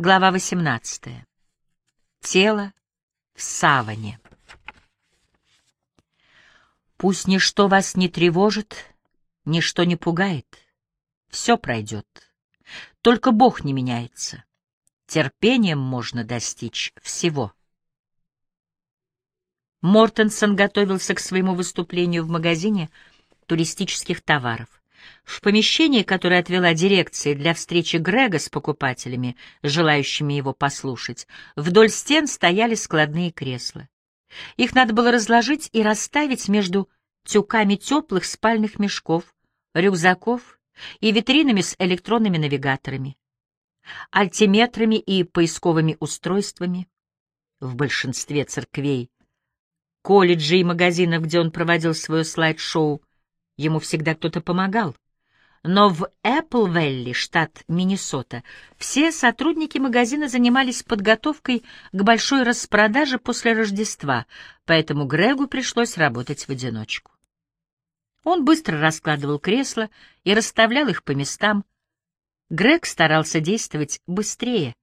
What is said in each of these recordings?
Глава 18. Тело в саване. Пусть ничто вас не тревожит, ничто не пугает. Все пройдет. Только Бог не меняется. Терпением можно достичь всего. Мортенсон готовился к своему выступлению в магазине туристических товаров. В помещении, которое отвела дирекция для встречи Грега с покупателями, желающими его послушать, вдоль стен стояли складные кресла. Их надо было разложить и расставить между тюками теплых спальных мешков, рюкзаков и витринами с электронными навигаторами, альтиметрами и поисковыми устройствами. В большинстве церквей, колледжей и магазинов, где он проводил свое слайд-шоу, Ему всегда кто-то помогал. Но в Эпплвелли, штат Миннесота, все сотрудники магазина занимались подготовкой к большой распродаже после Рождества, поэтому Грегу пришлось работать в одиночку. Он быстро раскладывал кресла и расставлял их по местам. Грег старался действовать быстрее.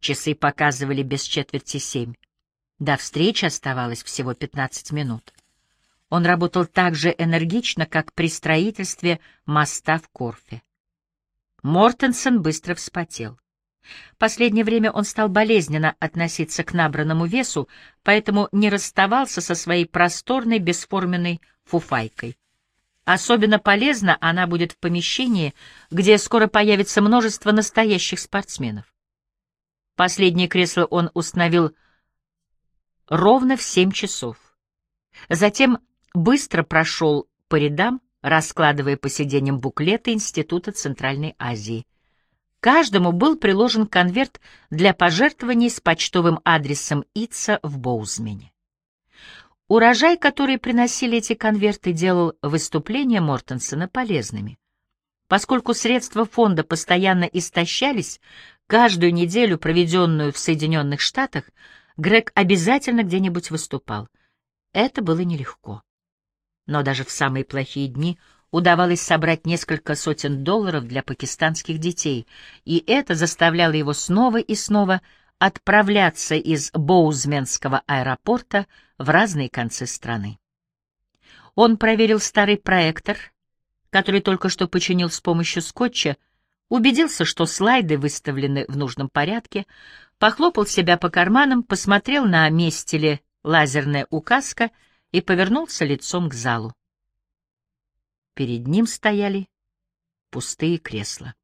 Часы показывали без четверти семь. До встречи оставалось всего пятнадцать минут. Он работал так же энергично, как при строительстве моста в Корфе. Мортенсон быстро вспотел. Последнее время он стал болезненно относиться к набранному весу, поэтому не расставался со своей просторной бесформенной фуфайкой. Особенно полезна она будет в помещении, где скоро появится множество настоящих спортсменов. Последнее кресло он установил ровно в семь часов. Затем быстро прошел по рядам, раскладывая по сиденьям буклеты Института Центральной Азии. Каждому был приложен конверт для пожертвований с почтовым адресом ИЦА в Боузмене. Урожай, который приносили эти конверты, делал выступления Мортенсона полезными. Поскольку средства фонда постоянно истощались, каждую неделю, проведенную в Соединенных Штатах, Грег обязательно где-нибудь выступал. Это было нелегко но даже в самые плохие дни удавалось собрать несколько сотен долларов для пакистанских детей, и это заставляло его снова и снова отправляться из Боузменского аэропорта в разные концы страны. Он проверил старый проектор, который только что починил с помощью скотча, убедился, что слайды выставлены в нужном порядке, похлопал себя по карманам, посмотрел на месте ли лазерная указка — и повернулся лицом к залу. Перед ним стояли пустые кресла.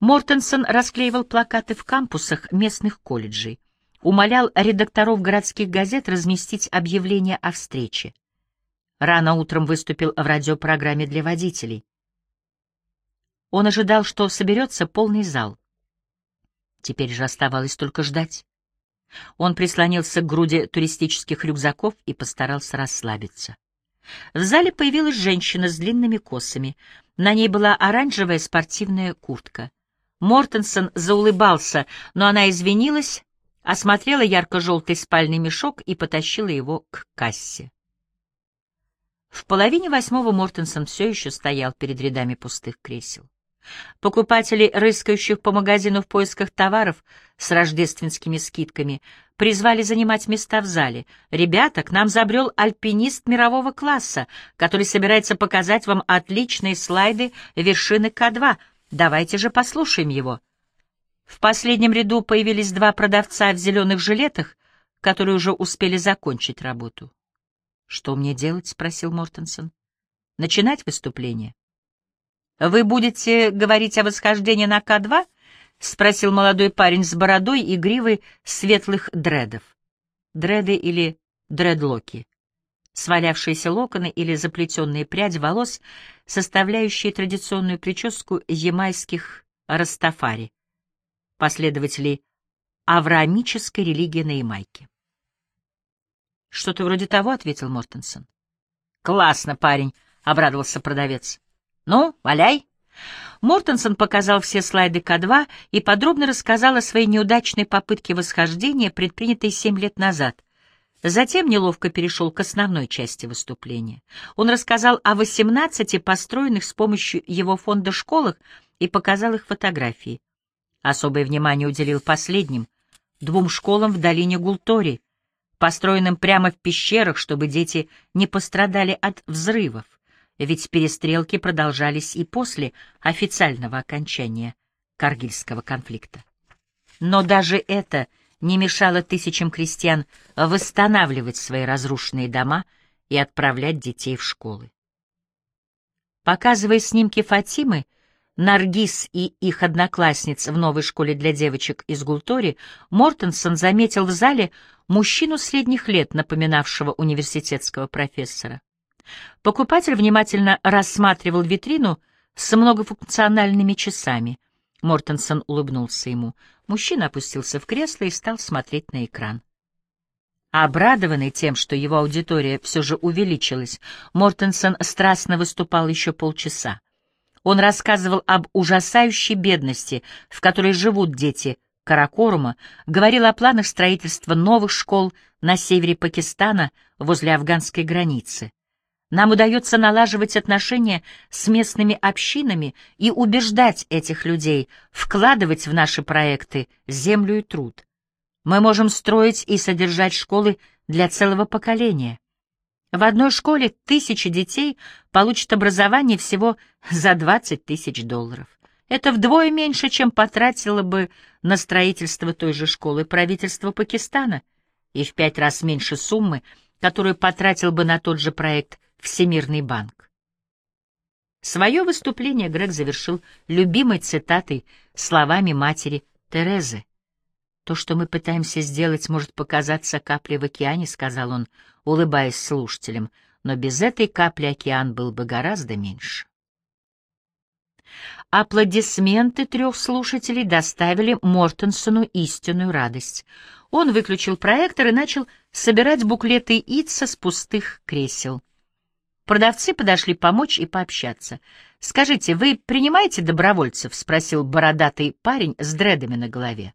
Мортенсон расклеивал плакаты в кампусах местных колледжей, умолял редакторов городских газет разместить объявление о встрече. Рано утром выступил в радиопрограмме для водителей. Он ожидал, что соберется полный зал. Теперь же оставалось только ждать. Он прислонился к груди туристических рюкзаков и постарался расслабиться. В зале появилась женщина с длинными косами. На ней была оранжевая спортивная куртка. Мортенсон заулыбался, но она извинилась, осмотрела ярко-желтый спальный мешок и потащила его к кассе. В половине восьмого Мортенсон все еще стоял перед рядами пустых кресел. Покупателей, рыскающих по магазину в поисках товаров с рождественскими скидками, призвали занимать места в зале. «Ребята, к нам забрел альпинист мирового класса, который собирается показать вам отличные слайды вершины К2. Давайте же послушаем его». В последнем ряду появились два продавца в зеленых жилетах, которые уже успели закончить работу. «Что мне делать?» — спросил Мортенсон. «Начинать выступление?» «Вы будете говорить о восхождении на К-2?» — спросил молодой парень с бородой и гривой светлых дредов. Дреды или дредлоки. Свалявшиеся локоны или заплетенные пряди волос, составляющие традиционную прическу ямайских растафари, последователей авраамической религии на Ямайке. «Что-то вроде того», — ответил Мортенсон. «Классно, парень», — обрадовался продавец. «Ну, валяй!» Мортенсон показал все слайды К2 и подробно рассказал о своей неудачной попытке восхождения, предпринятой семь лет назад. Затем неловко перешел к основной части выступления. Он рассказал о 18 построенных с помощью его фонда школах и показал их фотографии. Особое внимание уделил последним, двум школам в долине Гултори, построенным прямо в пещерах, чтобы дети не пострадали от взрывов, ведь перестрелки продолжались и после официального окончания Каргильского конфликта. Но даже это не мешало тысячам крестьян восстанавливать свои разрушенные дома и отправлять детей в школы. Показывая снимки Фатимы, Наргиз и их одноклассниц в новой школе для девочек из Гултори, Мортенсон заметил в зале мужчину средних лет, напоминавшего университетского профессора. Покупатель внимательно рассматривал витрину с многофункциональными часами. Мортенсон улыбнулся ему. Мужчина опустился в кресло и стал смотреть на экран. Обрадованный тем, что его аудитория все же увеличилась, Мортенсон страстно выступал еще полчаса. Он рассказывал об ужасающей бедности, в которой живут дети Каракорума, говорил о планах строительства новых школ на севере Пакистана возле афганской границы. Нам удается налаживать отношения с местными общинами и убеждать этих людей вкладывать в наши проекты землю и труд. Мы можем строить и содержать школы для целого поколения. В одной школе тысячи детей получат образование всего за 20 тысяч долларов. Это вдвое меньше, чем потратило бы на строительство той же школы правительство Пакистана, и в пять раз меньше суммы, которую потратил бы на тот же проект Всемирный банк. Свое выступление Грег завершил любимой цитатой, словами матери Терезы. «То, что мы пытаемся сделать, может показаться каплей в океане», — сказал он, улыбаясь слушателям, «но без этой капли океан был бы гораздо меньше». Аплодисменты трех слушателей доставили Мортенсону истинную радость. Он выключил проектор и начал собирать буклеты Итса с пустых кресел. Продавцы подошли помочь и пообщаться. «Скажите, вы принимаете добровольцев?» — спросил бородатый парень с дредами на голове.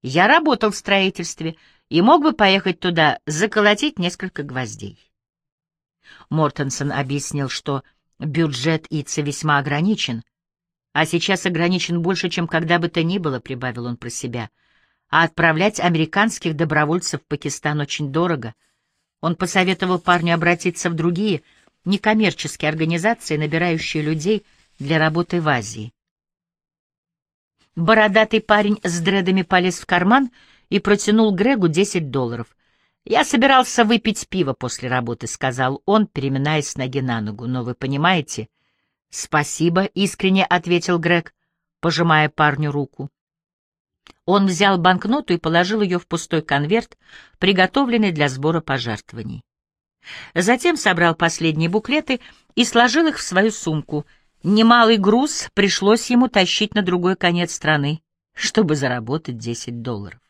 «Я работал в строительстве и мог бы поехать туда, заколотить несколько гвоздей». Мортенсон объяснил, что бюджет ИЦА весьма ограничен, а сейчас ограничен больше, чем когда бы то ни было, — прибавил он про себя. А отправлять американских добровольцев в Пакистан очень дорого. Он посоветовал парню обратиться в другие — некоммерческие организации, набирающие людей для работы в Азии. Бородатый парень с дредами полез в карман и протянул Грегу 10 долларов. «Я собирался выпить пиво после работы», — сказал он, переминаясь с ноги на ногу. «Но вы понимаете...» «Спасибо», — искренне ответил Грег, пожимая парню руку. Он взял банкноту и положил ее в пустой конверт, приготовленный для сбора пожертвований. Затем собрал последние буклеты и сложил их в свою сумку. Немалый груз пришлось ему тащить на другой конец страны, чтобы заработать 10 долларов.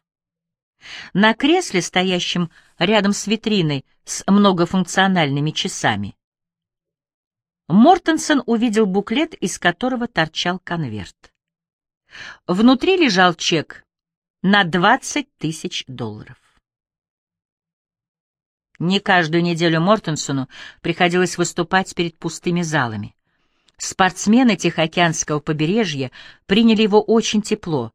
На кресле, стоящем рядом с витриной с многофункциональными часами, Мортенсон увидел буклет, из которого торчал конверт. Внутри лежал чек на 20 тысяч долларов. Не каждую неделю Мортенсону приходилось выступать перед пустыми залами. Спортсмены Тихоокеанского побережья приняли его очень тепло.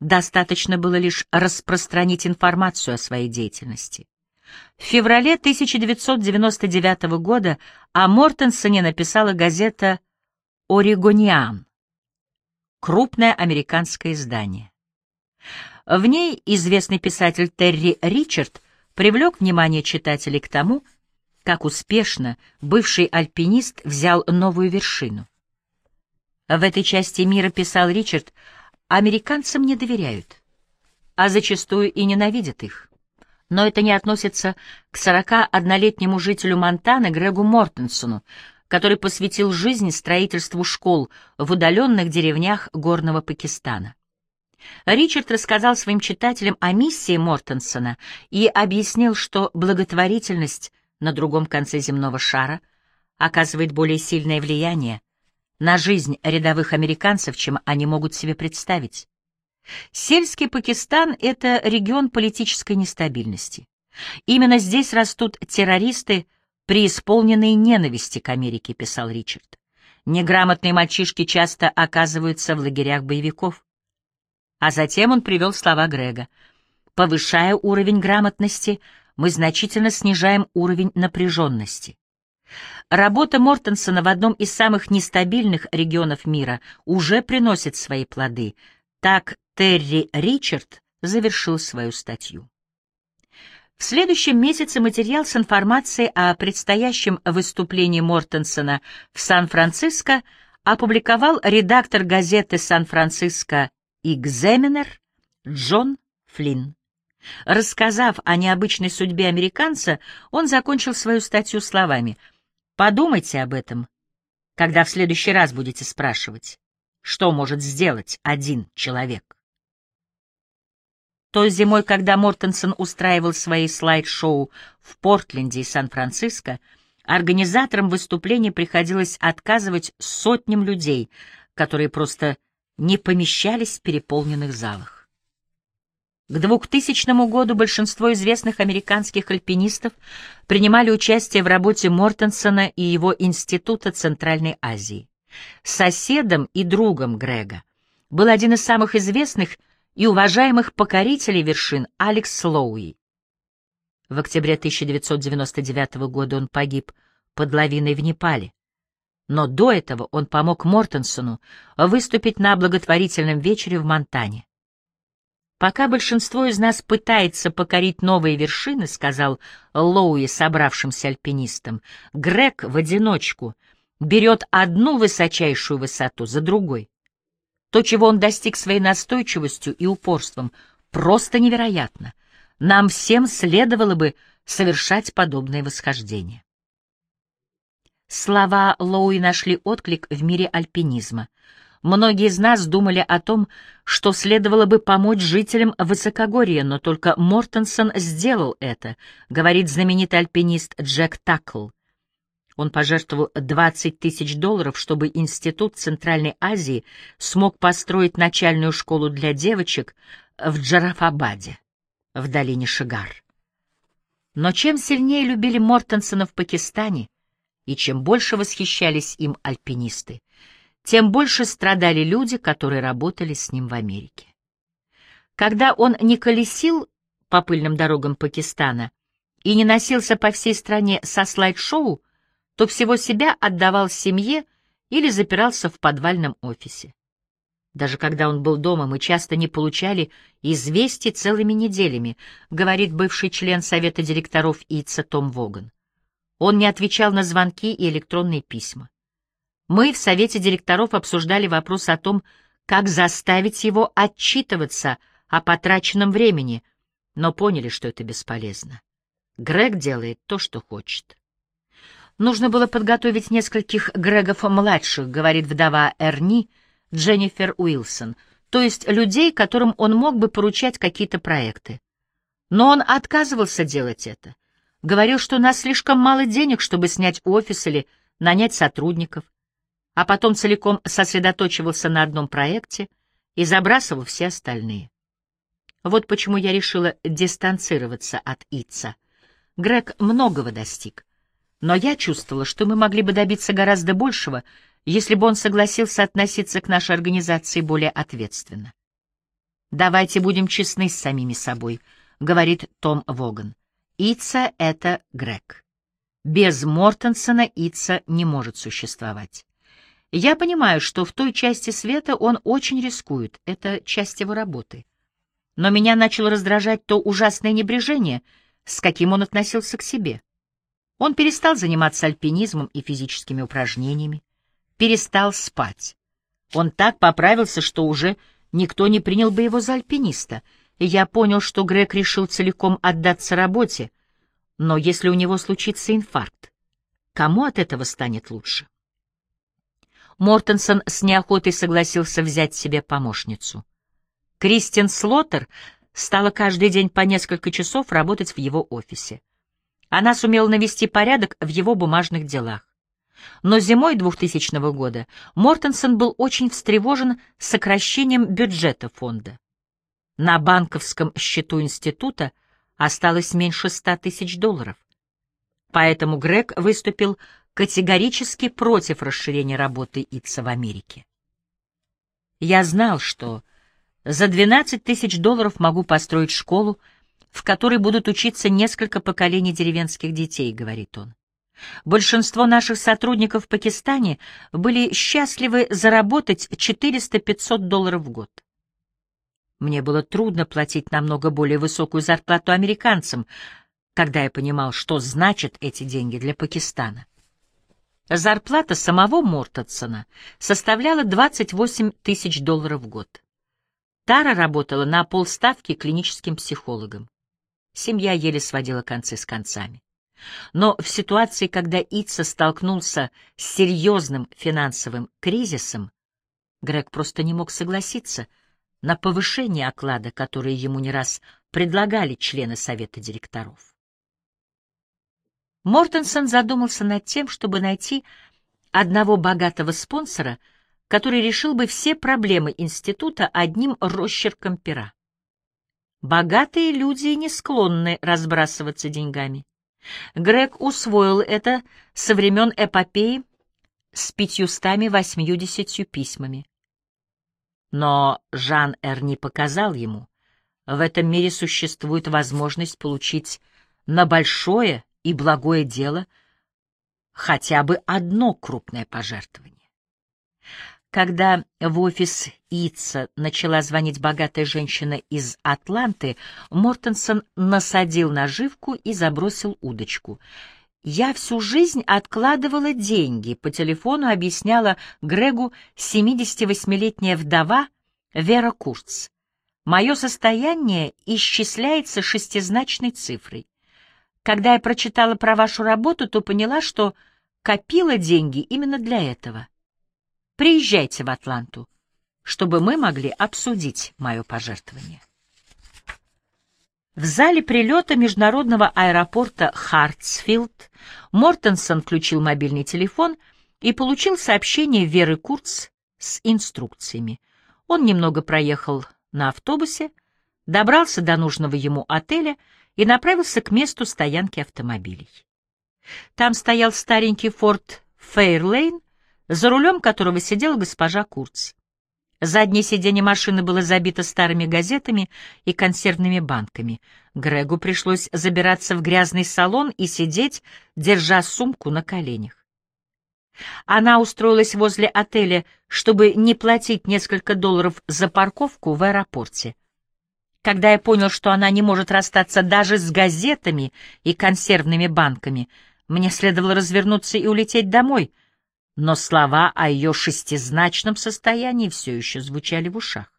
Достаточно было лишь распространить информацию о своей деятельности. В феврале 1999 года о Мортенсоне написала газета «Орегониан», крупное американское издание. В ней известный писатель Терри Ричард привлек внимание читателей к тому, как успешно бывший альпинист взял новую вершину. В этой части мира, писал Ричард, американцам не доверяют, а зачастую и ненавидят их. Но это не относится к 41-летнему жителю Монтаны Грегу Мортенсону, который посвятил жизнь строительству школ в удаленных деревнях горного Пакистана. Ричард рассказал своим читателям о миссии Мортенсона и объяснил, что благотворительность на другом конце земного шара оказывает более сильное влияние на жизнь рядовых американцев, чем они могут себе представить. Сельский Пакистан — это регион политической нестабильности. Именно здесь растут террористы, преисполненные ненависти к Америке, писал Ричард. Неграмотные мальчишки часто оказываются в лагерях боевиков. А затем он привел слова Грега. Повышая уровень грамотности, мы значительно снижаем уровень напряженности. Работа Мортенсона в одном из самых нестабильных регионов мира уже приносит свои плоды. Так Терри Ричард завершил свою статью. В следующем месяце материал с информацией о предстоящем выступлении Мортенсона в Сан-Франциско опубликовал редактор газеты «Сан-Франциско Экзаменер» Джон Флинн. Рассказав о необычной судьбе американца, он закончил свою статью словами «Подумайте об этом, когда в следующий раз будете спрашивать, что может сделать один человек». Той зимой, когда Мортенсон устраивал свои слайд-шоу в Портленде и Сан-Франциско, организаторам выступлений приходилось отказывать сотням людей, которые просто не помещались в переполненных залах. К 2000 году большинство известных американских альпинистов принимали участие в работе Мортенсона и его Института Центральной Азии. Соседом и другом Грега был один из самых известных и уважаемых покорителей вершин Алекс Слоуи. В октябре 1999 года он погиб под лавиной в Непале. Но до этого он помог Мортенсону выступить на благотворительном вечере в Монтане. «Пока большинство из нас пытается покорить новые вершины», — сказал Лоуи собравшимся альпинистам, — «Грег в одиночку берет одну высочайшую высоту за другой. То, чего он достиг своей настойчивостью и упорством, просто невероятно. Нам всем следовало бы совершать подобные восхождения. Слова Лоуи нашли отклик в мире альпинизма. Многие из нас думали о том, что следовало бы помочь жителям высокогорья, но только Мортенсон сделал это, говорит знаменитый альпинист Джек Такл. Он пожертвовал 20 тысяч долларов, чтобы Институт Центральной Азии смог построить начальную школу для девочек в Джарафабаде, в долине Шигар. Но чем сильнее любили Мортенсона в Пакистане, и чем больше восхищались им альпинисты, тем больше страдали люди, которые работали с ним в Америке. Когда он не колесил по пыльным дорогам Пакистана и не носился по всей стране со слайд-шоу, то всего себя отдавал семье или запирался в подвальном офисе. Даже когда он был дома, мы часто не получали известий целыми неделями, говорит бывший член совета директоров ИЦА Том Воган. Он не отвечал на звонки и электронные письма. Мы в совете директоров обсуждали вопрос о том, как заставить его отчитываться о потраченном времени, но поняли, что это бесполезно. Грег делает то, что хочет. Нужно было подготовить нескольких Грегов-младших, говорит вдова Эрни Дженнифер Уилсон, то есть людей, которым он мог бы поручать какие-то проекты. Но он отказывался делать это. Говорил, что у нас слишком мало денег, чтобы снять офис или нанять сотрудников, а потом целиком сосредоточивался на одном проекте и забрасывал все остальные. Вот почему я решила дистанцироваться от Итса. Грег многого достиг. Но я чувствовала, что мы могли бы добиться гораздо большего, если бы он согласился относиться к нашей организации более ответственно. «Давайте будем честны с самими собой», — говорит Том Воган. «Ица — это Грег. Без Мортенсона Ица не может существовать. Я понимаю, что в той части света он очень рискует, это часть его работы. Но меня начало раздражать то ужасное небрежение, с каким он относился к себе. Он перестал заниматься альпинизмом и физическими упражнениями, перестал спать. Он так поправился, что уже никто не принял бы его за альпиниста. Я понял, что Грег решил целиком отдаться работе. Но если у него случится инфаркт, кому от этого станет лучше? Мортенсон с неохотой согласился взять себе помощницу. Кристин Слоттер стала каждый день по несколько часов работать в его офисе. Она сумела навести порядок в его бумажных делах. Но зимой 2000 года Мортенсон был очень встревожен сокращением бюджета фонда. На банковском счету института осталось меньше 100 тысяч долларов. Поэтому Грег выступил категорически против расширения работы ИЦА в Америке. Я знал, что За 12 тысяч долларов могу построить школу, в которой будут учиться несколько поколений деревенских детей, — говорит он. Большинство наших сотрудников в Пакистане были счастливы заработать 400-500 долларов в год. Мне было трудно платить намного более высокую зарплату американцам, когда я понимал, что значат эти деньги для Пакистана. Зарплата самого Мортонсона составляла 28 тысяч долларов в год. Тара работала на полставки клиническим психологом. Семья еле сводила концы с концами. Но в ситуации, когда Итса столкнулся с серьезным финансовым кризисом, Грег просто не мог согласиться на повышение оклада, которое ему не раз предлагали члены совета директоров. Мортенсон задумался над тем, чтобы найти одного богатого спонсора, который решил бы все проблемы института одним росчерком пера. Богатые люди не склонны разбрасываться деньгами. Грег усвоил это со времен эпопеи с пятьюстами восьмидесятью письмами. Но Жан Эрни показал ему, в этом мире существует возможность получить на большое и благое дело хотя бы одно крупное пожертвование. Когда в офис Итса начала звонить богатая женщина из Атланты, Мортенсон насадил наживку и забросил удочку. «Я всю жизнь откладывала деньги», — по телефону объясняла Грегу 78-летняя вдова Вера Курц. «Мое состояние исчисляется шестизначной цифрой. Когда я прочитала про вашу работу, то поняла, что копила деньги именно для этого. Приезжайте в Атланту, чтобы мы могли обсудить мое пожертвование. В зале прилета международного аэропорта Хартсфилд Мортенсон включил мобильный телефон и получил сообщение Веры Курц с инструкциями. Он немного проехал на автобусе, добрался до нужного ему отеля и направился к месту стоянки автомобилей. Там стоял старенький форт Фейрлейн, за рулем которого сидела госпожа Курц. Заднее сиденье машины было забито старыми газетами и консервными банками. Грегу пришлось забираться в грязный салон и сидеть, держа сумку на коленях. Она устроилась возле отеля, чтобы не платить несколько долларов за парковку в аэропорте. Когда я понял, что она не может расстаться даже с газетами и консервными банками, мне следовало развернуться и улететь домой, но слова о ее шестизначном состоянии все еще звучали в ушах.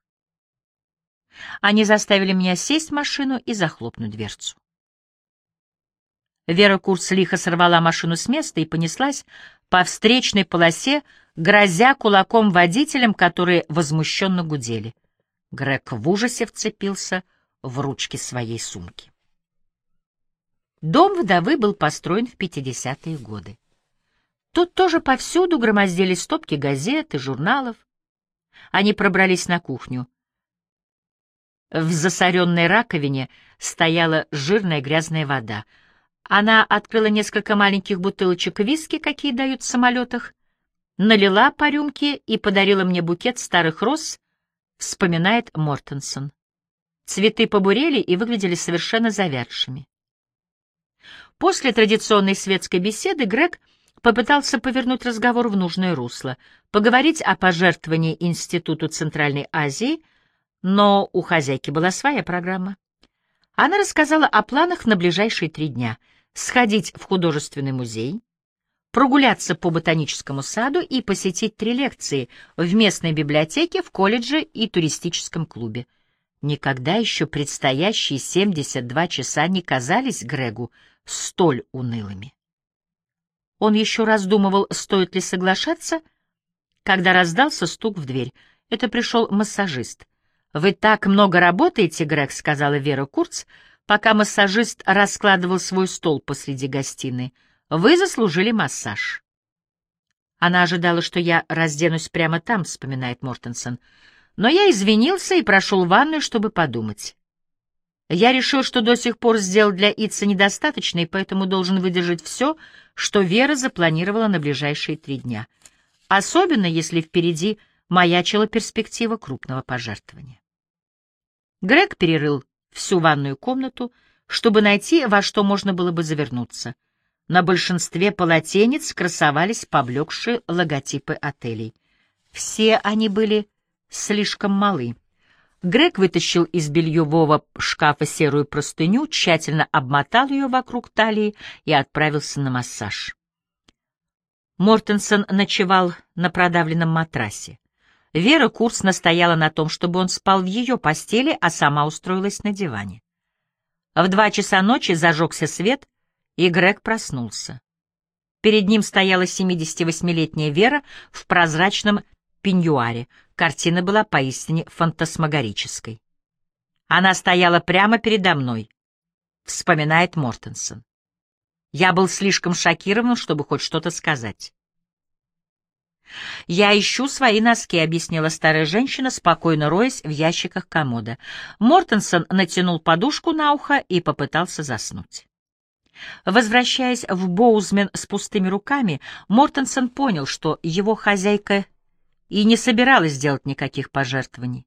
Они заставили меня сесть в машину и захлопнуть дверцу. Вера Курс лихо сорвала машину с места и понеслась по встречной полосе, грозя кулаком водителям, которые возмущенно гудели. Грег в ужасе вцепился в ручки своей сумки. Дом вдовы был построен в 50-е годы. Тут тоже повсюду громоздились стопки газет и журналов. Они пробрались на кухню. В засоренной раковине стояла жирная грязная вода. Она открыла несколько маленьких бутылочек виски, какие дают в самолетах, налила по рюмке и подарила мне букет старых роз вспоминает Мортенсон. Цветы побурели и выглядели совершенно завядшими. После традиционной светской беседы Грег попытался повернуть разговор в нужное русло, поговорить о пожертвовании Институту Центральной Азии, но у хозяйки была своя программа. Она рассказала о планах на ближайшие три дня — сходить в художественный музей, прогуляться по ботаническому саду и посетить три лекции в местной библиотеке, в колледже и туристическом клубе. Никогда еще предстоящие 72 часа не казались Грегу столь унылыми. Он еще раздумывал, стоит ли соглашаться, когда раздался стук в дверь. Это пришел массажист. «Вы так много работаете, Грег», — сказала Вера Курц, пока массажист раскладывал свой стол посреди гостиной. Вы заслужили массаж. Она ожидала, что я разденусь прямо там, вспоминает Мортенсон. Но я извинился и прошел ванную, чтобы подумать. Я решил, что до сих пор сделал для Итса недостаточно, и поэтому должен выдержать все, что Вера запланировала на ближайшие три дня. Особенно, если впереди маячила перспектива крупного пожертвования. Грег перерыл всю ванную комнату, чтобы найти, во что можно было бы завернуться. На большинстве полотенец красовались поблекшие логотипы отелей. Все они были слишком малы. Грег вытащил из бельевого шкафа серую простыню, тщательно обмотал ее вокруг талии и отправился на массаж. Мортенсон ночевал на продавленном матрасе. Вера Курс настояла на том, чтобы он спал в ее постели, а сама устроилась на диване. В два часа ночи зажегся свет, и Грег проснулся. Перед ним стояла 78-летняя Вера в прозрачном пеньюаре. Картина была поистине фантасмагорической. Она стояла прямо передо мной, вспоминает Мортенсон. Я был слишком шокирован, чтобы хоть что-то сказать. «Я ищу свои носки», — объяснила старая женщина, спокойно роясь в ящиках комода. Мортенсон натянул подушку на ухо и попытался заснуть. Возвращаясь в Боузмен с пустыми руками, Мортенсон понял, что его хозяйка и не собиралась делать никаких пожертвований.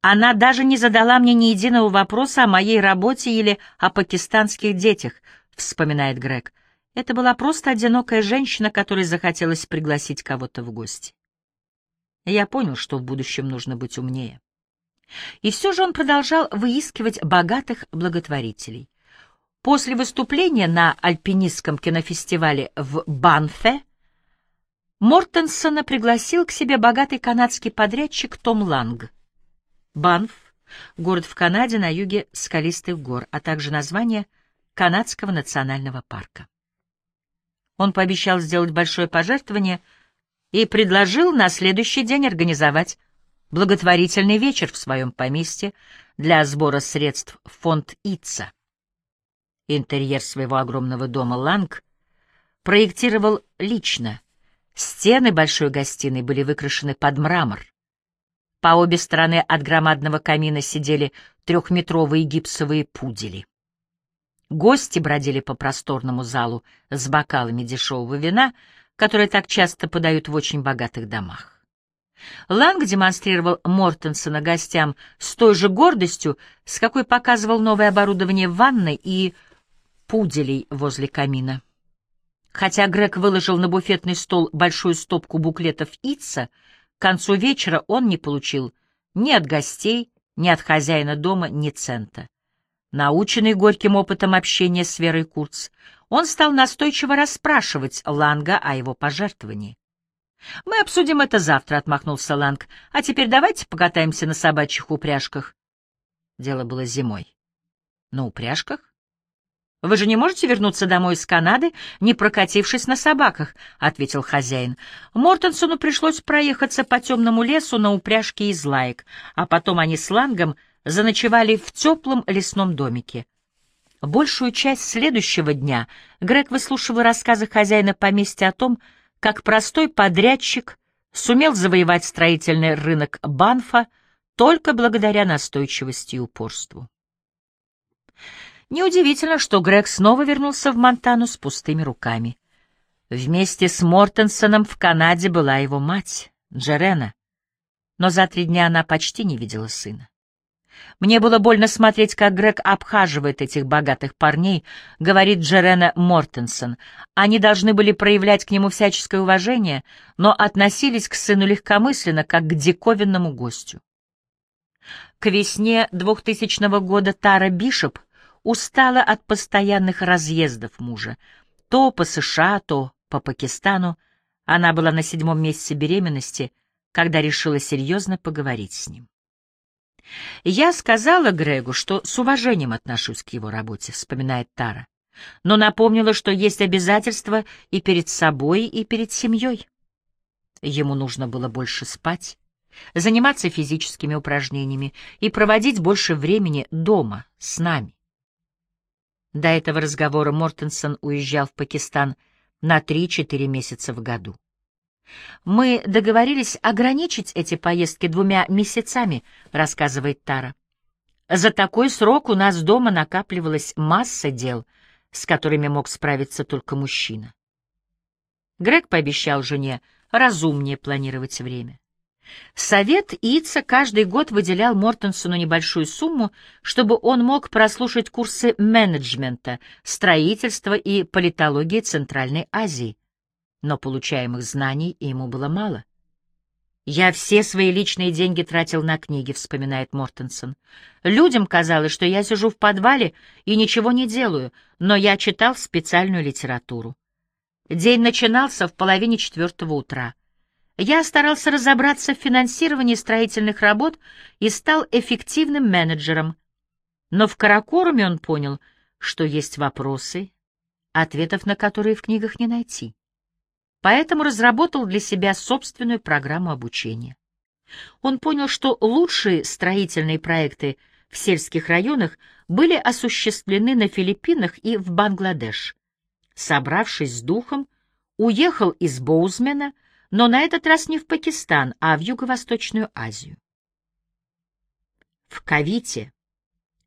Она даже не задала мне ни единого вопроса о моей работе или о пакистанских детях, вспоминает Грег. Это была просто одинокая женщина, которой захотелось пригласить кого-то в гости. Я понял, что в будущем нужно быть умнее. И все же он продолжал выискивать богатых благотворителей. После выступления на альпинистском кинофестивале в Банфе Мортенсона пригласил к себе богатый канадский подрядчик Том Ланг. Банф — город в Канаде на юге скалистых гор, а также название Канадского национального парка. Он пообещал сделать большое пожертвование и предложил на следующий день организовать благотворительный вечер в своем поместье для сбора средств в фонд ИЦА. Интерьер своего огромного дома Ланг проектировал лично. Стены большой гостиной были выкрашены под мрамор. По обе стороны от громадного камина сидели трехметровые гипсовые пудели. Гости бродили по просторному залу с бокалами дешевого вина, которое так часто подают в очень богатых домах. Ланг демонстрировал Мортенсона гостям с той же гордостью, с какой показывал новое оборудование ванной и пуделей возле камина. Хотя Грег выложил на буфетный стол большую стопку буклетов Итса, к концу вечера он не получил ни от гостей, ни от хозяина дома, ни цента. Наученный горьким опытом общения с Верой Курц, он стал настойчиво расспрашивать Ланга о его пожертвовании. «Мы обсудим это завтра», — отмахнулся Ланг. «А теперь давайте покатаемся на собачьих упряжках». Дело было зимой. «На упряжках?» «Вы же не можете вернуться домой из Канады, не прокатившись на собаках», — ответил хозяин. Мортенсону пришлось проехаться по темному лесу на упряжке из лаек, а потом они с Лангом — заночевали в теплом лесном домике. Большую часть следующего дня Грег выслушивал рассказы хозяина поместья о том, как простой подрядчик сумел завоевать строительный рынок Банфа только благодаря настойчивости и упорству. Неудивительно, что Грег снова вернулся в Монтану с пустыми руками. Вместе с Мортенсоном в Канаде была его мать, Джерена, но за три дня она почти не видела сына. Мне было больно смотреть, как Грег обхаживает этих богатых парней, говорит Джерена Мортенсон. Они должны были проявлять к нему всяческое уважение, но относились к сыну легкомысленно, как к диковинному гостю. К весне 2000 года Тара Бишоп устала от постоянных разъездов мужа. То по США, то по Пакистану. Она была на седьмом месяце беременности, когда решила серьезно поговорить с ним. Я сказала Грегу, что с уважением отношусь к его работе, вспоминает Тара, но напомнила, что есть обязательства и перед собой, и перед семьей. Ему нужно было больше спать, заниматься физическими упражнениями и проводить больше времени дома с нами. До этого разговора Мортенсон уезжал в Пакистан на 3-4 месяца в году. Мы договорились ограничить эти поездки двумя месяцами, рассказывает Тара. За такой срок у нас дома накапливалась масса дел, с которыми мог справиться только мужчина. Грег пообещал жене разумнее планировать время. Совет Ица каждый год выделял Мортенсону небольшую сумму, чтобы он мог прослушать курсы менеджмента, строительства и политологии Центральной Азии. Но получаемых знаний ему было мало. «Я все свои личные деньги тратил на книги», — вспоминает Мортенсон. «Людям казалось, что я сижу в подвале и ничего не делаю, но я читал специальную литературу. День начинался в половине четвертого утра. Я старался разобраться в финансировании строительных работ и стал эффективным менеджером. Но в Каракоруме он понял, что есть вопросы, ответов на которые в книгах не найти поэтому разработал для себя собственную программу обучения. Он понял, что лучшие строительные проекты в сельских районах были осуществлены на Филиппинах и в Бангладеш. Собравшись с духом, уехал из Боузмена, но на этот раз не в Пакистан, а в Юго-Восточную Азию. В Кавите,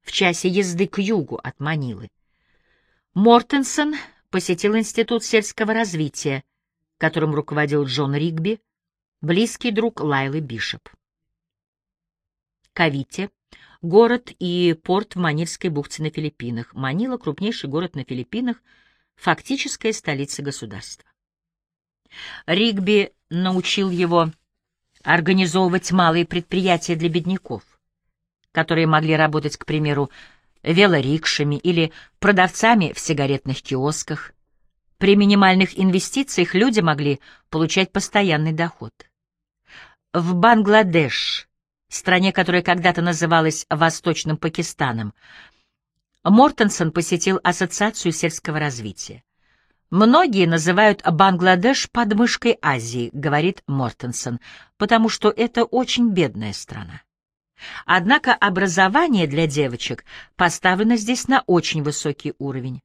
в часе езды к югу от Манилы, Мортенсон посетил Институт сельского развития, которым руководил Джон Ригби, близкий друг Лайлы Бишоп. Кавите — город и порт в Манильской бухте на Филиппинах. Манила — крупнейший город на Филиппинах, фактическая столица государства. Ригби научил его организовывать малые предприятия для бедняков, которые могли работать, к примеру, велорикшами или продавцами в сигаретных киосках, при минимальных инвестициях люди могли получать постоянный доход. В Бангладеш, стране, которая когда-то называлась Восточным Пакистаном, Мортенсон посетил Ассоциацию сельского развития. «Многие называют Бангладеш подмышкой Азии», — говорит Мортенсон, «потому что это очень бедная страна». Однако образование для девочек поставлено здесь на очень высокий уровень.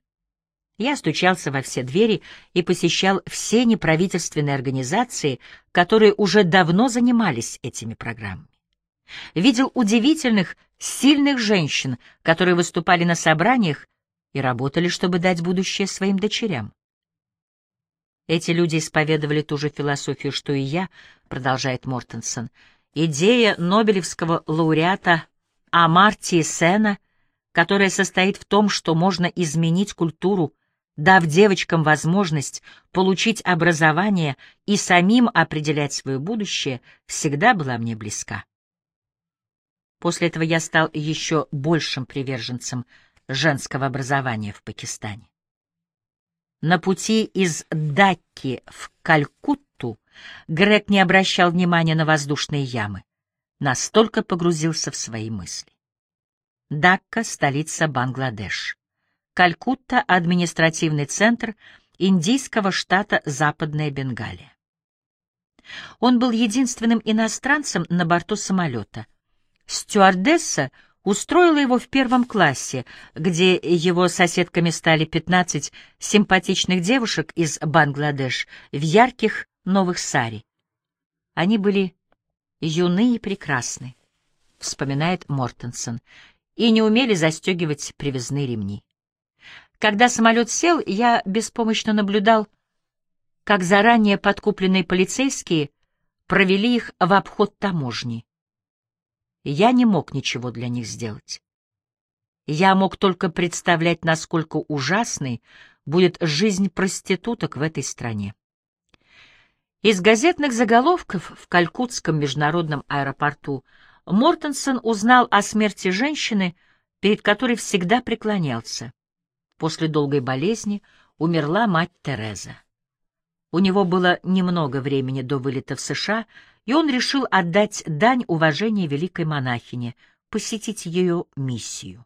Я стучался во все двери и посещал все неправительственные организации, которые уже давно занимались этими программами. Видел удивительных, сильных женщин, которые выступали на собраниях и работали, чтобы дать будущее своим дочерям. Эти люди исповедовали ту же философию, что и я, продолжает Мортенсон. Идея Нобелевского лауреата Амартии Сена, которая состоит в том, что можно изменить культуру дав девочкам возможность получить образование и самим определять свое будущее, всегда была мне близка. После этого я стал еще большим приверженцем женского образования в Пакистане. На пути из Дакки в Калькутту Грег не обращал внимания на воздушные ямы, настолько погрузился в свои мысли. Дакка — столица Бангладеш. Калькутта — административный центр индийского штата Западная Бенгалия. Он был единственным иностранцем на борту самолета. Стюардесса устроила его в первом классе, где его соседками стали 15 симпатичных девушек из Бангладеш в ярких новых сари. Они были юны и прекрасны, вспоминает Мортенсон, и не умели застегивать привязные ремни. Когда самолет сел, я беспомощно наблюдал, как заранее подкупленные полицейские провели их в обход таможни. Я не мог ничего для них сделать. Я мог только представлять, насколько ужасной будет жизнь проституток в этой стране. Из газетных заголовков в Калькутском международном аэропорту Мортенсон узнал о смерти женщины, перед которой всегда преклонялся. После долгой болезни умерла мать Тереза. У него было немного времени до вылета в США, и он решил отдать дань уважения великой монахине, посетить ее миссию.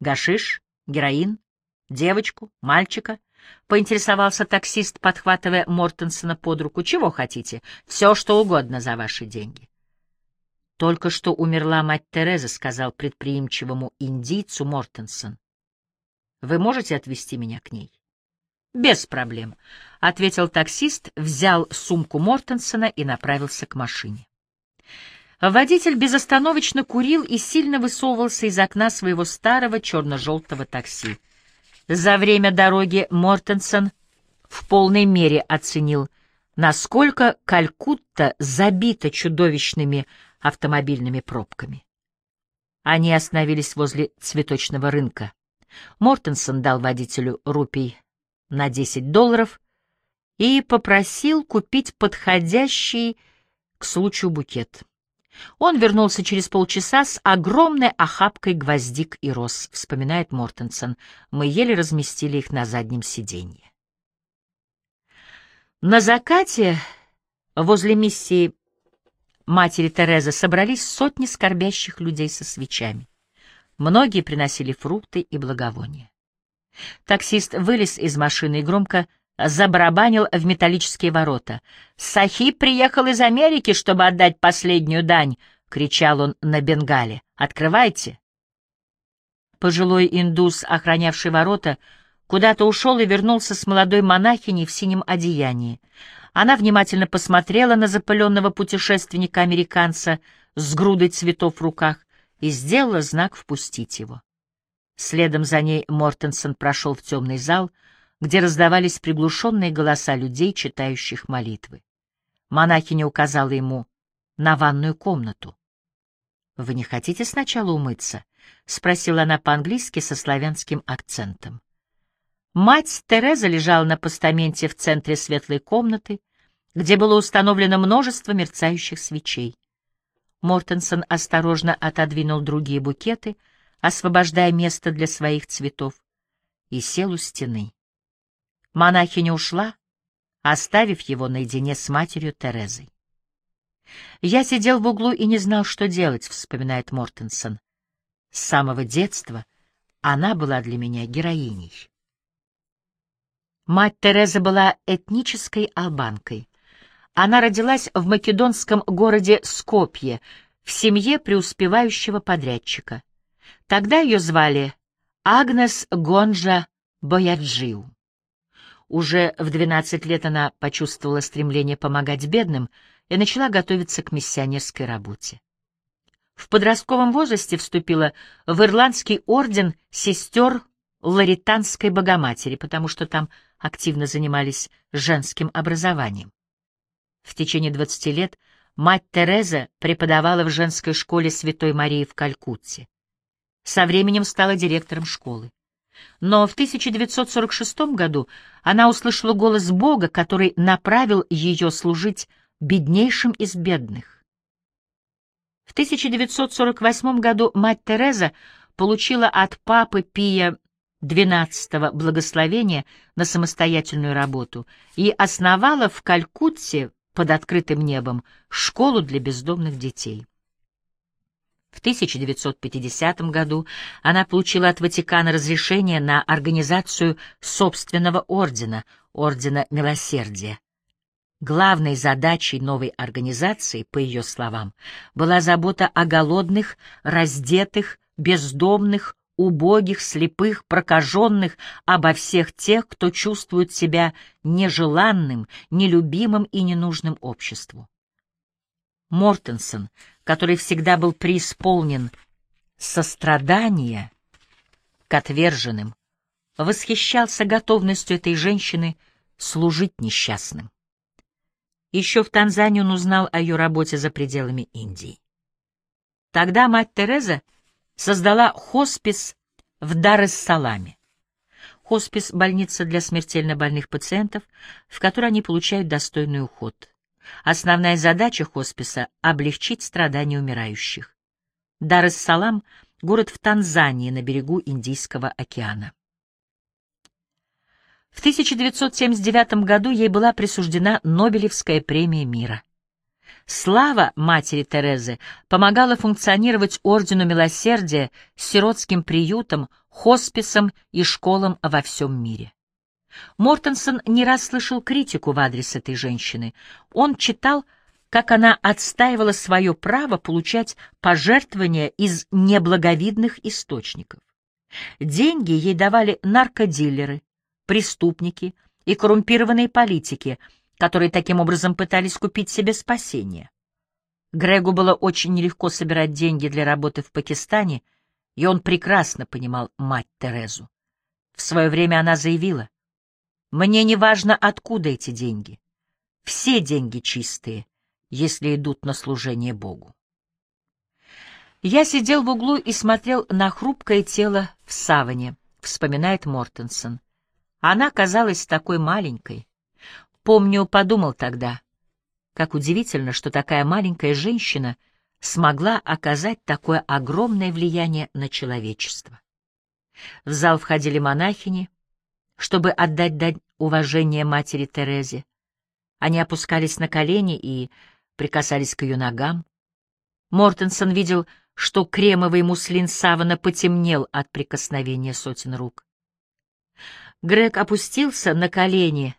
Гашиш, героин, девочку, мальчика —— поинтересовался таксист, подхватывая Мортенсона под руку. «Чего хотите? Все, что угодно за ваши деньги». «Только что умерла мать Тереза», — сказал предприимчивому индийцу Мортенсон. Вы можете отвезти меня к ней? Без проблем, ответил таксист, взял сумку Мортенсона и направился к машине. Водитель безостановочно курил и сильно высовывался из окна своего старого черно-желтого такси. За время дороги Мортенсон в полной мере оценил насколько Калькутта забита чудовищными автомобильными пробками. Они остановились возле цветочного рынка. Мортенсон дал водителю рупий на 10 долларов и попросил купить подходящий к случаю букет. Он вернулся через полчаса с огромной охапкой гвоздик и роз, вспоминает Мортенсон. Мы еле разместили их на заднем сиденье. На закате возле миссии матери Терезы собрались сотни скорбящих людей со свечами. Многие приносили фрукты и благовония. Таксист вылез из машины и громко забарабанил в металлические ворота. «Сахиб приехал из Америки, чтобы отдать последнюю дань!» — кричал он на бенгале. «Открывайте!» Пожилой индус, охранявший ворота, куда-то ушел и вернулся с молодой монахиней в синем одеянии. Она внимательно посмотрела на запыленного путешественника-американца с грудой цветов в руках и сделала знак «впустить его». Следом за ней Мортенсон прошел в темный зал, где раздавались приглушенные голоса людей, читающих молитвы. Монахиня указала ему на ванную комнату. «Вы не хотите сначала умыться?» — спросила она по-английски со славянским акцентом. Мать Тереза лежала на постаменте в центре светлой комнаты, где было установлено множество мерцающих свечей. Мортенсон осторожно отодвинул другие букеты, освобождая место для своих цветов, и сел у стены. Монахиня ушла, оставив его наедине с матерью Терезой. «Я сидел в углу и не знал, что делать», — вспоминает Мортенсон. «С самого детства она была для меня героиней». Мать Тереза была этнической албанкой. Она родилась в македонском городе Скопье, в семье преуспевающего подрядчика. Тогда ее звали Агнес Гонжа Бояджиу. Уже в 12 лет она почувствовала стремление помогать бедным и начала готовиться к миссионерской работе. В подростковом возрасте вступила в Ирландский орден сестер Лаританской Богоматери, потому что там активно занимались женским образованием. В течение 20 лет мать Тереза преподавала в женской школе Святой Марии в Калькутте. Со временем стала директором школы. Но в 1946 году она услышала голос Бога, который направил ее служить беднейшим из бедных. В 1948 году мать Тереза получила от папы Пия двенадцатого благословения на самостоятельную работу и основала в Калькутте под открытым небом школу для бездомных детей. В 1950 году она получила от Ватикана разрешение на организацию собственного ордена, Ордена Милосердия. Главной задачей новой организации, по ее словам, была забота о голодных, раздетых, бездомных, убогих, слепых, прокаженных, обо всех тех, кто чувствует себя нежеланным, нелюбимым и ненужным обществу. Мортенсон, который всегда был преисполнен сострадания к отверженным, восхищался готовностью этой женщины служить несчастным. Еще в Танзании он узнал о ее работе за пределами Индии. Тогда мать Тереза создала хоспис в Дар-эс-Саламе. Хоспис — больница для смертельно больных пациентов, в которой они получают достойный уход. Основная задача хосписа — облегчить страдания умирающих. Дар-эс-Салам — город в Танзании на берегу Индийского океана. В 1979 году ей была присуждена Нобелевская премия мира. Слава матери Терезы помогала функционировать Ордену Милосердия, сиротским приютам, хосписам и школам во всем мире. Мортенсон не раз слышал критику в адрес этой женщины. Он читал, как она отстаивала свое право получать пожертвования из неблаговидных источников. Деньги ей давали наркодилеры, преступники и коррумпированные политики — которые таким образом пытались купить себе спасение. Грегу было очень нелегко собирать деньги для работы в Пакистане, и он прекрасно понимал мать Терезу. В свое время она заявила, «Мне не важно, откуда эти деньги. Все деньги чистые, если идут на служение Богу. Я сидел в углу и смотрел на хрупкое тело в саване, вспоминает Мортенсон. Она казалась такой маленькой. Помню, подумал тогда, как удивительно, что такая маленькая женщина смогла оказать такое огромное влияние на человечество. В зал входили монахини, чтобы отдать дань уважения матери Терезе. Они опускались на колени и прикасались к ее ногам. Мортенсон видел, что кремовый муслин савана потемнел от прикосновения сотен рук. Грег опустился на колени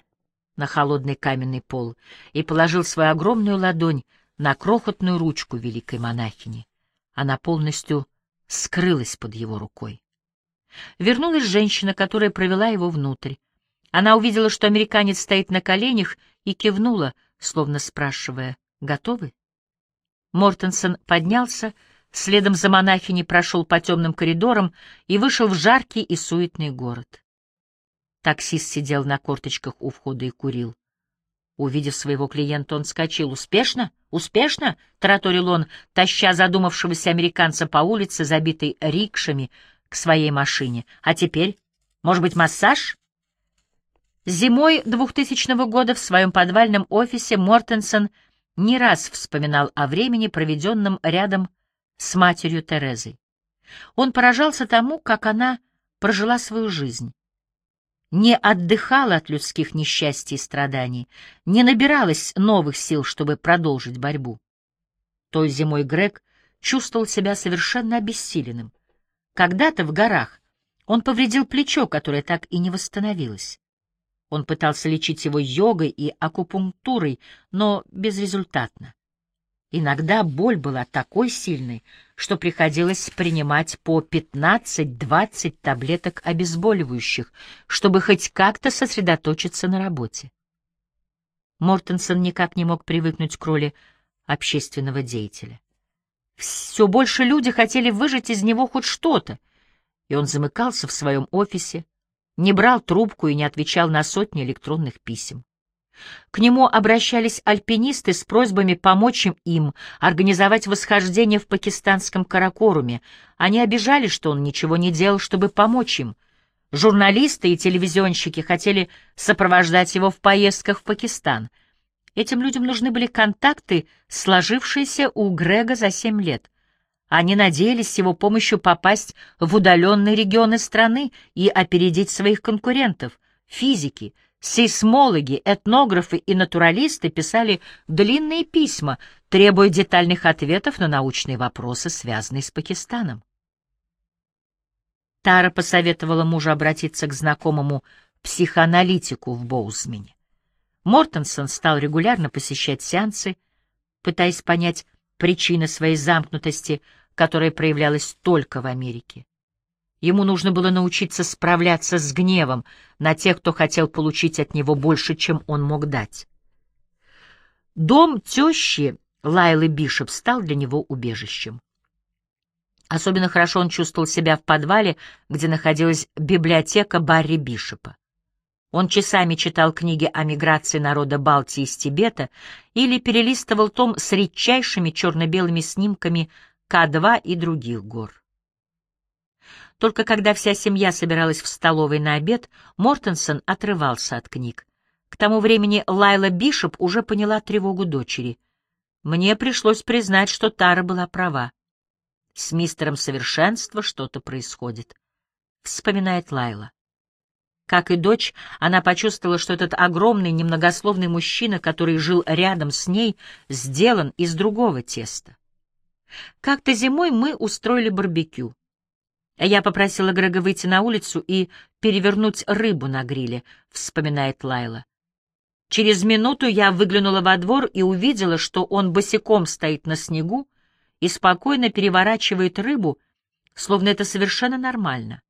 на холодный каменный пол и положил свою огромную ладонь на крохотную ручку великой монахини. Она полностью скрылась под его рукой. Вернулась женщина, которая провела его внутрь. Она увидела, что американец стоит на коленях, и кивнула, словно спрашивая, «Готовы?» Мортенсон поднялся, следом за монахиней прошел по темным коридорам и вышел в жаркий и суетный город. Таксист сидел на корточках у входа и курил. Увидев своего клиента, он вскочил. «Успешно? Успешно?» — тараторил он, таща задумавшегося американца по улице, забитой рикшами, к своей машине. «А теперь? Может быть, массаж?» Зимой 2000 года в своем подвальном офисе Мортенсон не раз вспоминал о времени, проведенном рядом с матерью Терезой. Он поражался тому, как она прожила свою жизнь не отдыхала от людских несчастий и страданий, не набиралась новых сил, чтобы продолжить борьбу. Той зимой Грег чувствовал себя совершенно обессиленным. Когда-то в горах он повредил плечо, которое так и не восстановилось. Он пытался лечить его йогой и акупунктурой, но безрезультатно. Иногда боль была такой сильной, что приходилось принимать по 15-20 таблеток обезболивающих, чтобы хоть как-то сосредоточиться на работе. Мортенсон никак не мог привыкнуть к роли общественного деятеля. Все больше люди хотели выжать из него хоть что-то, и он замыкался в своем офисе, не брал трубку и не отвечал на сотни электронных писем. К нему обращались альпинисты с просьбами помочь им организовать восхождение в пакистанском Каракоруме. Они обижали, что он ничего не делал, чтобы помочь им. Журналисты и телевизионщики хотели сопровождать его в поездках в Пакистан. Этим людям нужны были контакты, сложившиеся у Грега за семь лет. Они надеялись с его помощью попасть в удаленные регионы страны и опередить своих конкурентов — физики — Сейсмологи, этнографы и натуралисты писали длинные письма, требуя детальных ответов на научные вопросы, связанные с Пакистаном. Тара посоветовала мужу обратиться к знакомому психоаналитику в Боузмене. Мортенсон стал регулярно посещать сеансы, пытаясь понять причины своей замкнутости, которая проявлялась только в Америке. Ему нужно было научиться справляться с гневом на тех, кто хотел получить от него больше, чем он мог дать. Дом тещи Лайлы Бишоп стал для него убежищем. Особенно хорошо он чувствовал себя в подвале, где находилась библиотека Барри Бишопа. Он часами читал книги о миграции народа Балтии из Тибета или перелистывал том с редчайшими черно-белыми снимками К2 и других гор. Только когда вся семья собиралась в столовой на обед, Мортенсон отрывался от книг. К тому времени Лайла Бишоп уже поняла тревогу дочери. Мне пришлось признать, что Тара была права. С мистером совершенства что-то происходит, — вспоминает Лайла. Как и дочь, она почувствовала, что этот огромный, немногословный мужчина, который жил рядом с ней, сделан из другого теста. Как-то зимой мы устроили барбекю. Я попросила Грега выйти на улицу и перевернуть рыбу на гриле, вспоминает Лайла. Через минуту я выглянула во двор и увидела, что он босиком стоит на снегу и спокойно переворачивает рыбу, словно это совершенно нормально.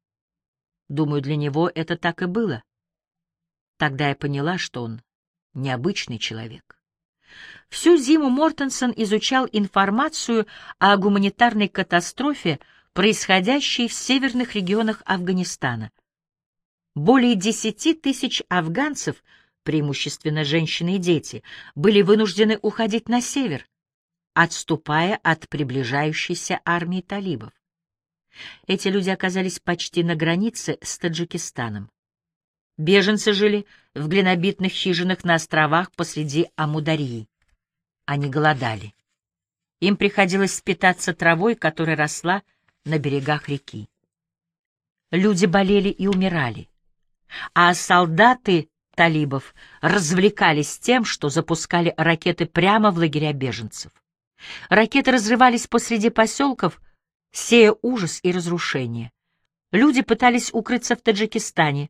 Думаю, для него это так и было. Тогда я поняла, что он необычный человек. Всю зиму Мортенсон изучал информацию о гуманитарной катастрофе, происходящей в северных регионах Афганистана. Более десяти тысяч афганцев преимущественно женщины и дети, были вынуждены уходить на север, отступая от приближающейся армии талибов. Эти люди оказались почти на границе с Таджикистаном. Беженцы жили в глинобитных хижинах на островах посреди Амударии. Они голодали. Им приходилось питаться травой, которая росла на берегах реки. Люди болели и умирали, а солдаты талибов развлекались тем, что запускали ракеты прямо в лагеря беженцев. Ракеты разрывались посреди поселков, сея ужас и разрушение. Люди пытались укрыться в Таджикистане,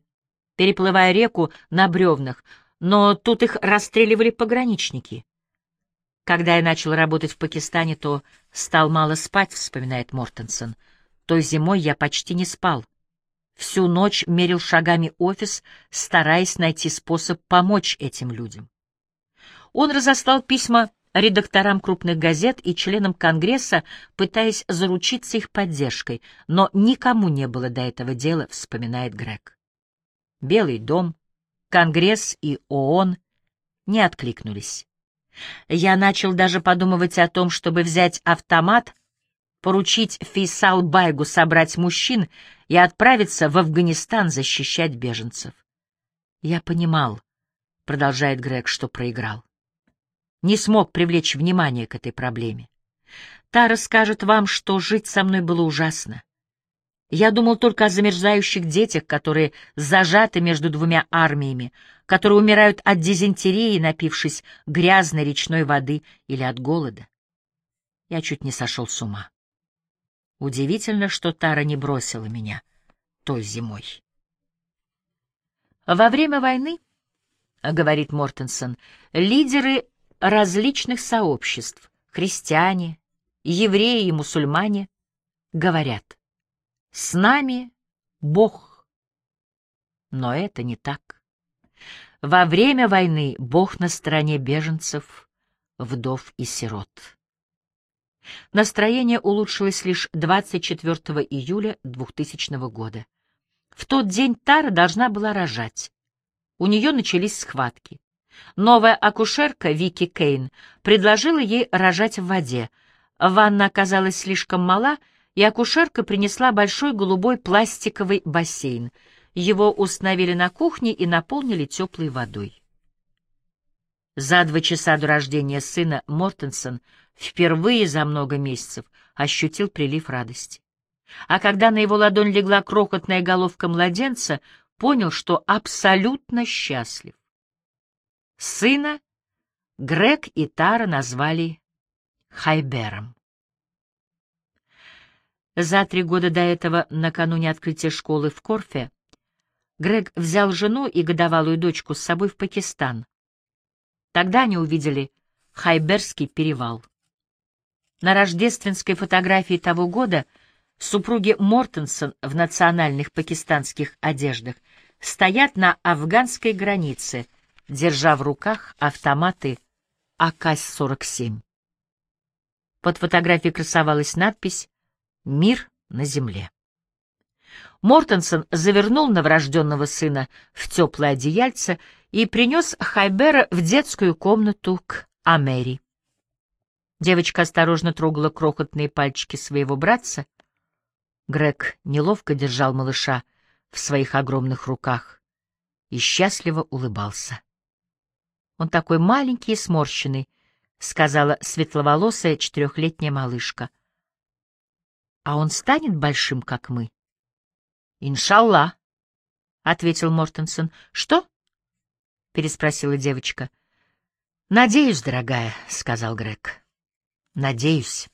переплывая реку на бревнах, но тут их расстреливали пограничники. Когда я начал работать в Пакистане, то стал мало спать, вспоминает Мортенсон. Той зимой я почти не спал. Всю ночь мерил шагами офис, стараясь найти способ помочь этим людям. Он разослал письма редакторам крупных газет и членам Конгресса, пытаясь заручиться их поддержкой, но никому не было до этого дела, вспоминает Грег. Белый дом, Конгресс и ООН не откликнулись. Я начал даже подумывать о том, чтобы взять автомат, поручить Фейсал Байгу собрать мужчин и отправиться в Афганистан защищать беженцев. Я понимал, продолжает Грег, что проиграл не смог привлечь внимание к этой проблеме. Тара скажет вам, что жить со мной было ужасно. Я думал только о замерзающих детях, которые зажаты между двумя армиями, которые умирают от дизентерии, напившись грязной речной воды или от голода. Я чуть не сошел с ума. Удивительно, что Тара не бросила меня той зимой. Во время войны, — говорит Мортенсон, — лидеры различных сообществ, христиане, евреи и мусульмане, говорят, с нами Бог. Но это не так. Во время войны Бог на стороне беженцев, вдов и сирот. Настроение улучшилось лишь 24 июля 2000 года. В тот день Тара должна была рожать. У нее начались схватки. Новая акушерка Вики Кейн предложила ей рожать в воде. Ванна оказалась слишком мала, и акушерка принесла большой голубой пластиковый бассейн. Его установили на кухне и наполнили теплой водой. За два часа до рождения сына Мортенсон впервые за много месяцев ощутил прилив радости. А когда на его ладонь легла крохотная головка младенца, понял, что абсолютно счастлив. Сына Грег и Тара назвали Хайбером. За три года до этого, накануне открытия школы в Корфе, Грег взял жену и годовалую дочку с собой в Пакистан. Тогда они увидели Хайберский перевал. На рождественской фотографии того года супруги Мортенсон в национальных пакистанских одеждах стоят на афганской границе — держа в руках автоматы АК-47. Под фотографией красовалась надпись «Мир на земле». Мортенсон завернул новорожденного сына в теплое одеяльце и принес Хайбера в детскую комнату к Амери. Девочка осторожно трогала крохотные пальчики своего братца. Грег неловко держал малыша в своих огромных руках и счастливо улыбался. Он такой маленький и сморщенный, — сказала светловолосая четырехлетняя малышка. — А он станет большим, как мы? — Иншалла, — ответил Мортенсон. — Что? — переспросила девочка. — Надеюсь, дорогая, — сказал Грег. — Надеюсь.